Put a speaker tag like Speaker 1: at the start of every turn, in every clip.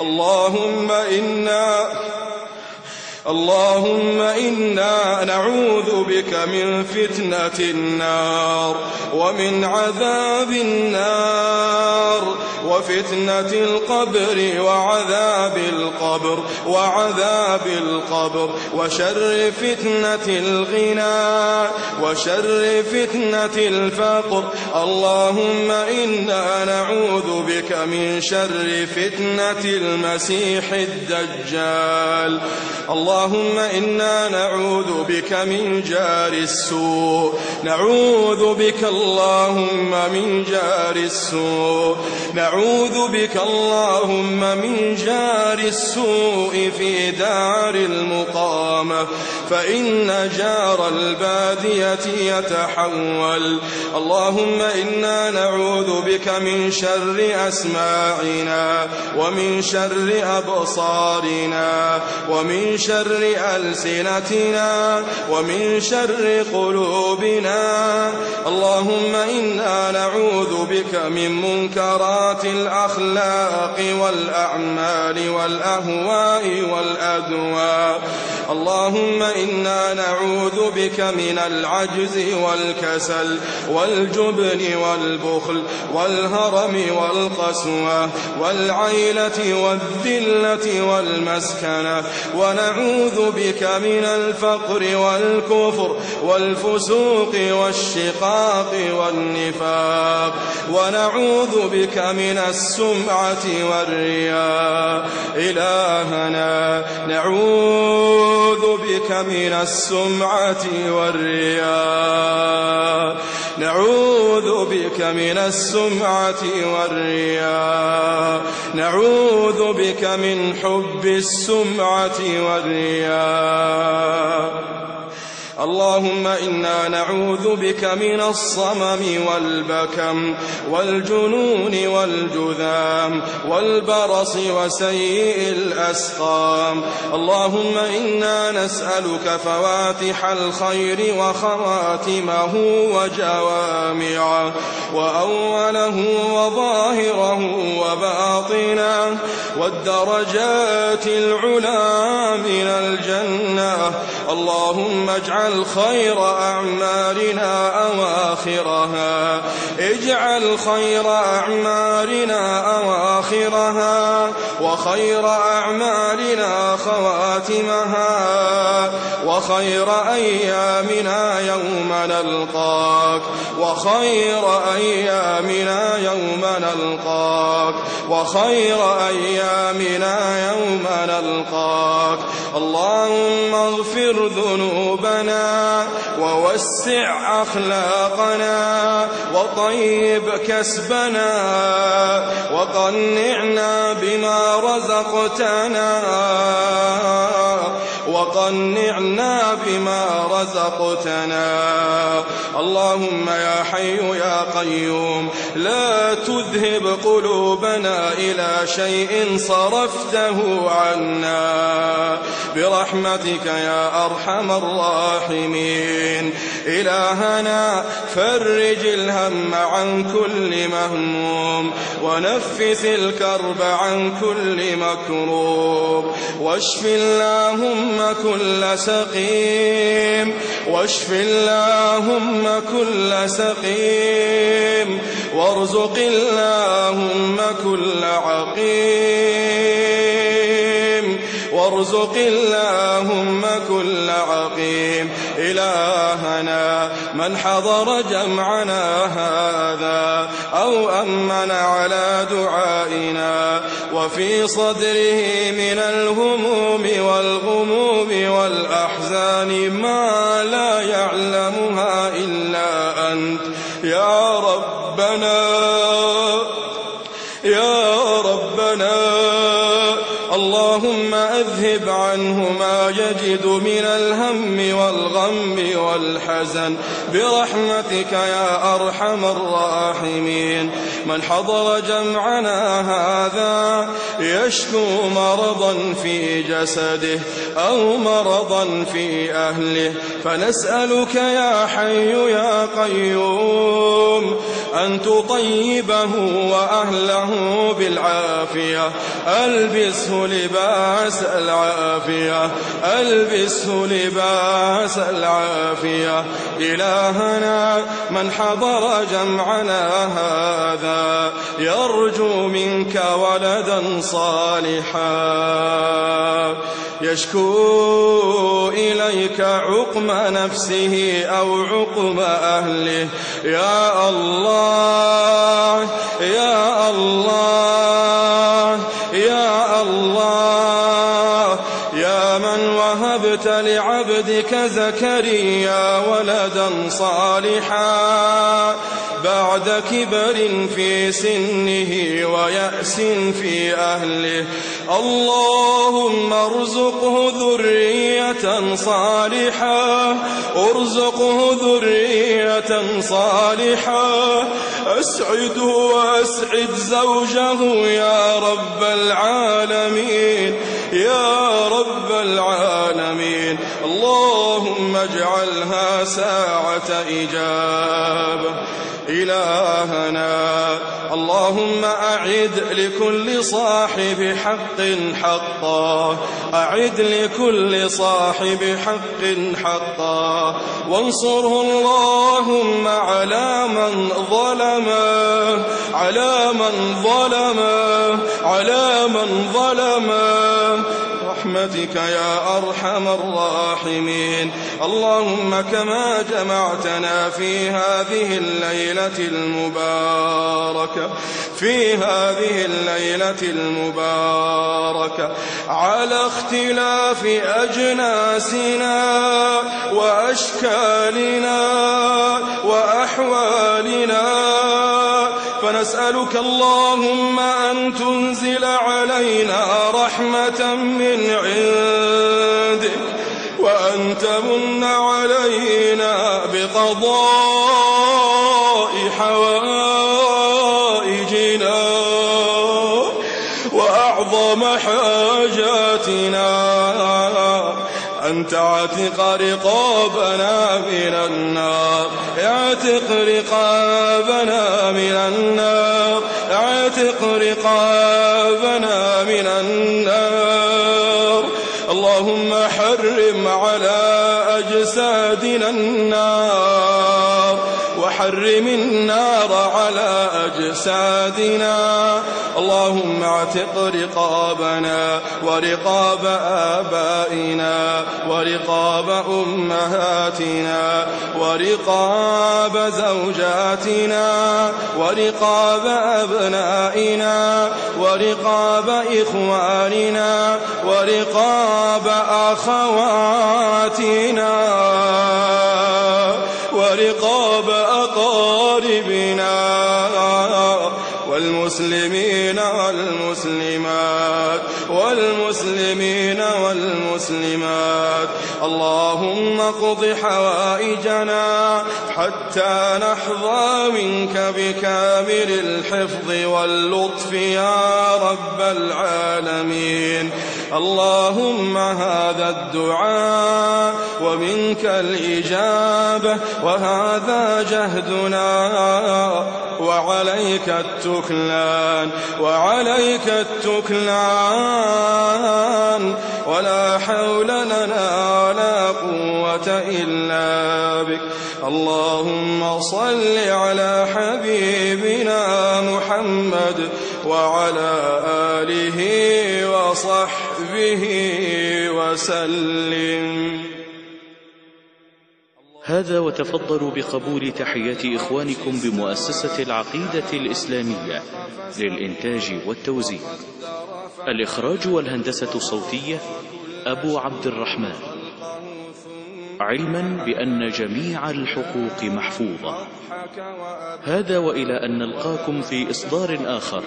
Speaker 1: اللهم إنا اللهم إنا نعوذ بك من فتنة النار ومن عذاب النار وفتنة القبر وعذاب القبر وعذاب القبر وشر فتنة الغنى وشر فتنة الفقر. اللهم إنا نعوذ بك من شر فتنة المسيح الدجال. اللهم إنا نعوذ بك من جار السوء. نعوذ بك اللهم من جار السوء. نعوذ بك اللهم من جار السوء في دار المقامة. فإن جار البادية يتحول. اللهم إنا نعوذ بك من شر أسماعنا ومن شر أبصارنا ومن شر ألسنتنا ومن شر قلوبنا. اللهم إنا نعوذ بك من منكرات الأخلاق والأعمال والأهواء والأدواء. اللهم إنا نعوذ بك من العجز والكسل والجبن والبخل والهرم والقسوة والعيلة والذلة والمسكنة ونعوذ بك من الفقر والكفر والفسوق والشقاق والنفاق ونعوذ بك من السمعة والرياء إلهنا نعوذ بك من السمعة والرياء. نعوذ بك من السمعة والرياء. نعوذ بك من حب السمعة والرياء. اللهم إنا نعوذ بك من الصمم والبكم والجنون والجذام والبرص وسيء الأسقام اللهم إنا نسألك فواتح الخير وخواتمه وجوامعه وأوله وظاهره وباطنه والدرجات العلا من الجنة اللهم اجعل خير أعمالنا أواخرها. اجعل خير أعمالنا أواخرها وخير أعمالنا خواتمها وخير أيامنا يوم نلقاك وخير أيامنا يوم نلقاك وخير أيامنا يوم نلقاك اللهم اغفر ذنوبنا ووسع أخلاقنا وطيب كسبنا وقنعنا بما رزقتنا وقنعنا بما رزقتنا. اللهم يا حي يا قيوم لا تذهب قلوبنا إلى شيء صرفته عنا. برحمتك يا أرحم الراحمين. إلهنا فرج الهم عن كل مهموم ونفث الكرب عن كل مكروب. واشف اللهم كل سقيم واشف اللهم كل سقيم وارزق اللهم كل عقيم وارزق اللهم كل عقيم إلهنا من حضر جمعنا هذا أو أمن على دعائنا وفي صدره من الهموم والأحزان ما لا يعلمها إلا أنت. يا ربنا اللهم أذهب عنه ما يجد من الهم والغم والحزن. برحمتك يا أرحم الراحمين. من حضر جمعنا هذا يشكو مرضا في جسده أو مرضا في أهله. فنسألك يا حي يا قيوم تطيبه وأهله بالعافية. ألبسه لباس العافية. ألبسه لباس العافية. إلهنا من حضر جمعنا هذا. يرجو منك ولدا صالحا. يشكو إليك عقم نفسه أو عقم أهله. يا الله يا الله يا الله. يا من وهبت لعبدك زكريا ولدا صالحا. بعد كبر في سنه ويأس في أهله. اللهم ارزقه ذرية صالحة. ارزقه ذرية صالحة. أسعده وأسعد زوجه يا رب العالمين. يا رب العالمين. اللهم اجعلها ساعة إجابة إلهنا اللهم أعد لكل صاحب حق حقا. أعد لكل صاحب حق حقا. وانصره اللهم على من ظلمه على من ظلمه على من ظلمه برحمتك يا أرحم الراحمين. اللهم كما جمعتنا في هذه الليلة المباركة في هذه الليلة المباركة على اختلاف أجناسنا وأشكالنا وأحوالنا. فنسألك اللهم أن تنزل علينا رحمة من عندك وأن تمن علينا بقضاء حوائجنا وأعظم حاجاتنا أن تعتق رقابنا من النار. اعتق رقابنا من النار. اعتق رقابنا من النار. اللهم حرم على أجسادنا النار. وحرم النار على أجسادنا. اللهم اعتق رقابنا ورقاب آبائنا ورقاب أمهاتنا ورقاب زوجاتنا ورقاب أبنائنا ورقاب إخواننا ورقاب أخواتنا ورقاب والمسلمين والمسلمات. اللهم اقض حوائجنا حتى نحظى منك بكامل الحفظ واللطف يا رب العالمين. اللهم هذا الدعاء ومنك الإجابة وهذا جهدنا وعليك التكلان وعليك التكلان ولا حول لنا ولا قوة إلا بك اللهم صل على حبيبنا محمد وعلى آله وصحبه وسلم.
Speaker 2: هذا وتفضلوا بقبول تحيات إخوانكم بمؤسسة العقيدة الإسلامية للإنتاج والتوزيع. الإخراج والهندسة الصوتية أبو عبد الرحمن. علما بأن جميع الحقوق محفوظة. هذا وإلى أن نلقاكم في إصدار آخر.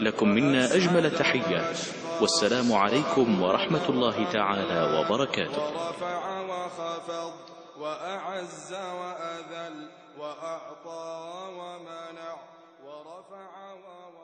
Speaker 2: لكم منا أجمل تحيات. والسلام عليكم ورحمة الله تعالى وبركاته.
Speaker 1: رفع وخفض وأعز وأذل وأعطى ومنع ورفع ووضع